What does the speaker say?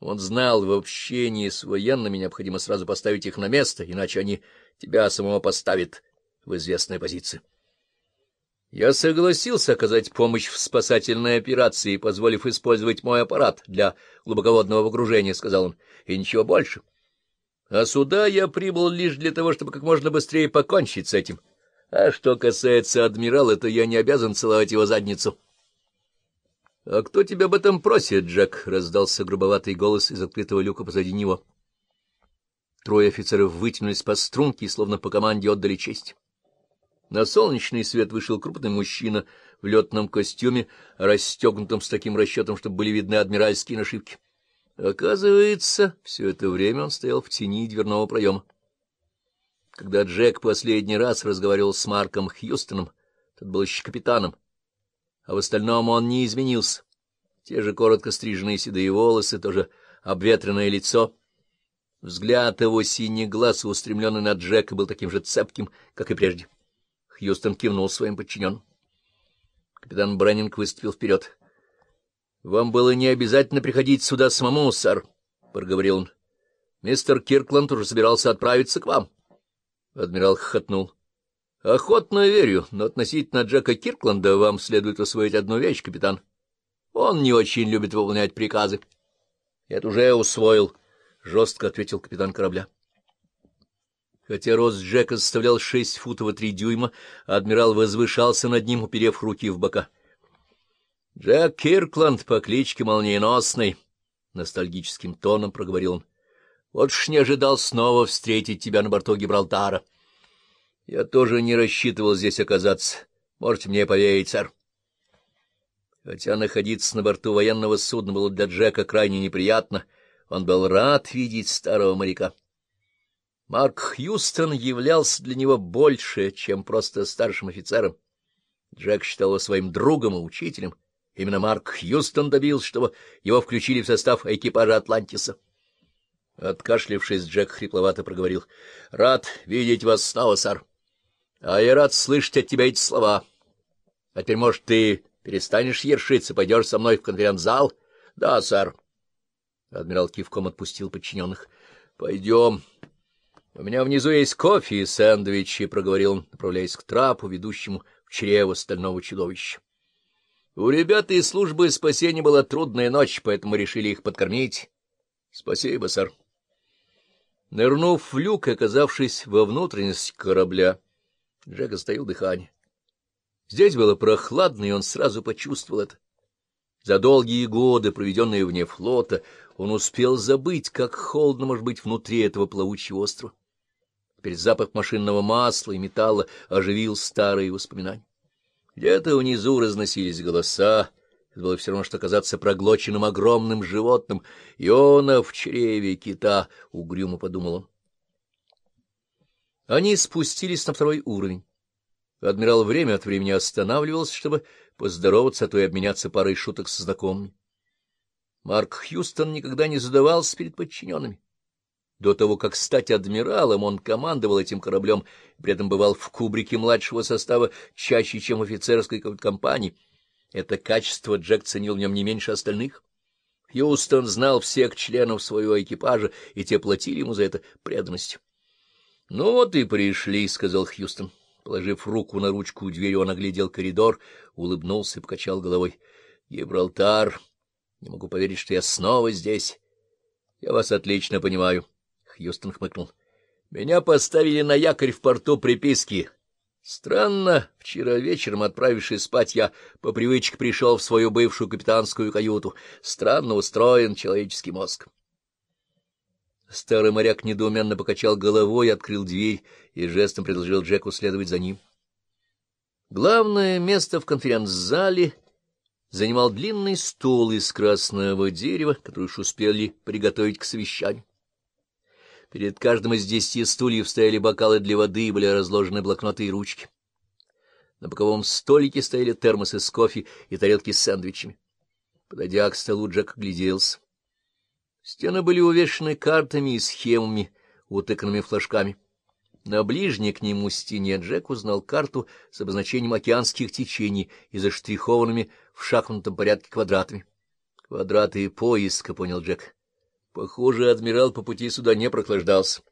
Он знал, в общении с военными необходимо сразу поставить их на место, иначе они тебя самого поставят в известной позиции. Я согласился оказать помощь в спасательной операции, позволив использовать мой аппарат для глубоководного погружения, — сказал он, — и ничего больше. А сюда я прибыл лишь для того, чтобы как можно быстрее покончить с этим. А что касается адмирала, то я не обязан целовать его задницу. — А кто тебя об этом просит, Джек? — раздался грубоватый голос из открытого люка позади него. Трое офицеров вытянулись по струнке и словно по команде отдали честь. На солнечный свет вышел крупный мужчина в летном костюме, расстегнутом с таким расчетом, чтобы были видны адмиральские нашивки. Оказывается, все это время он стоял в тени дверного проема. Когда Джек последний раз разговаривал с Марком Хьюстоном, тот был еще капитаном, а в остальном он не изменился. Те же коротко стриженные седые волосы, тоже обветренное лицо. Взгляд его синих глаз, устремленный на Джека, был таким же цепким, как и прежде. Хьюстон кивнул своим подчиненным. Капитан Бреннинг выступил вперед. — Вам было не обязательно приходить сюда самому, сэр, — проговорил он. — Мистер Киркланд уже собирался отправиться к вам. Адмирал хохотнул. — Охотно верю, но относительно Джека Киркланда вам следует усвоить одну вещь, капитан. Он не очень любит выполнять приказы. — Это уже усвоил, — жестко ответил капитан корабля. Хотя рост Джека составлял шесть футов и три дюйма, адмирал возвышался над ним, уперев руки в бока. — Джек Киркланд по кличке Молниеносный, — ностальгическим тоном проговорил он. — Вот ж не ожидал снова встретить тебя на борту Гибралтара. Я тоже не рассчитывал здесь оказаться. Можете мне поверить, сэр. Хотя находиться на борту военного судна было для Джека крайне неприятно, он был рад видеть старого моряка. Марк Хьюстон являлся для него больше, чем просто старшим офицером. Джек считал его своим другом и учителем. Именно Марк Хьюстон добился, чтобы его включили в состав экипажа «Атлантиса». Откашлившись, Джек хрипловато проговорил. — Рад видеть вас снова, сэр. А я рад слышать от тебя эти слова. А теперь, может, ты перестанешь ершиться, пойдешь со мной в конференц-зал? — Да, сэр. Адмирал кивком отпустил подчиненных. — Пойдем. — У меня внизу есть кофе и сэндвичи, — проговорил он, направляясь к трапу, ведущему в чрево стального чудовища. У ребят из службы спасения была трудная ночь, поэтому решили их подкормить. — Спасибо, сэр. Нырнув в люк, оказавшись во внутренности корабля, Джек оставил дыхание. Здесь было прохладно, и он сразу почувствовал это. За долгие годы, проведенные вне флота, он успел забыть, как холодно может быть внутри этого плавучего острова. Теперь запах машинного масла и металла оживил старые воспоминания. Где-то внизу разносились голоса, это было все равно, что казаться проглоченным огромным животным. Иона в чреве кита, — угрюмо подумал он. Они спустились на второй уровень. Адмирал время от времени останавливался, чтобы поздороваться, а то и обменяться парой шуток со знакомыми. Марк Хьюстон никогда не задавался перед подчиненными. До того, как стать адмиралом, он командовал этим кораблем, при этом бывал в кубрике младшего состава чаще, чем в офицерской компании. Это качество Джек ценил в нем не меньше остальных. Хьюстон знал всех членов своего экипажа, и те платили ему за это преданностью. — Ну вот и пришли, — сказал Хьюстон. Положив руку на ручку двери, он оглядел коридор, улыбнулся и покачал головой. — Гибралтар! Не могу поверить, что я снова здесь. Я вас отлично понимаю. — Хьюстон хмыкнул. — Меня поставили на якорь в порту приписки. Странно, вчера вечером, отправившись спать, я по привычке пришел в свою бывшую капитанскую каюту. Странно устроен человеческий мозг. Старый моряк недоуменно покачал головой, открыл дверь и жестом предложил Джеку следовать за ним. Главное место в конференц-зале занимал длинный стол из красного дерева, который уж успели приготовить к совещанию. Перед каждым из десяти стульев стояли бокалы для воды и были разложены блокноты и ручки. На боковом столике стояли термосы с кофе и тарелки с сэндвичами. Подойдя к столу, Джек огляделся. Стены были увешаны картами и схемами, утыканными флажками. На ближней к нему стене Джек узнал карту с обозначением океанских течений и заштрихованными в шахматном порядке квадратами. — Квадраты поиска, — понял Джек. Похоже, адмирал по пути сюда не прохлаждался.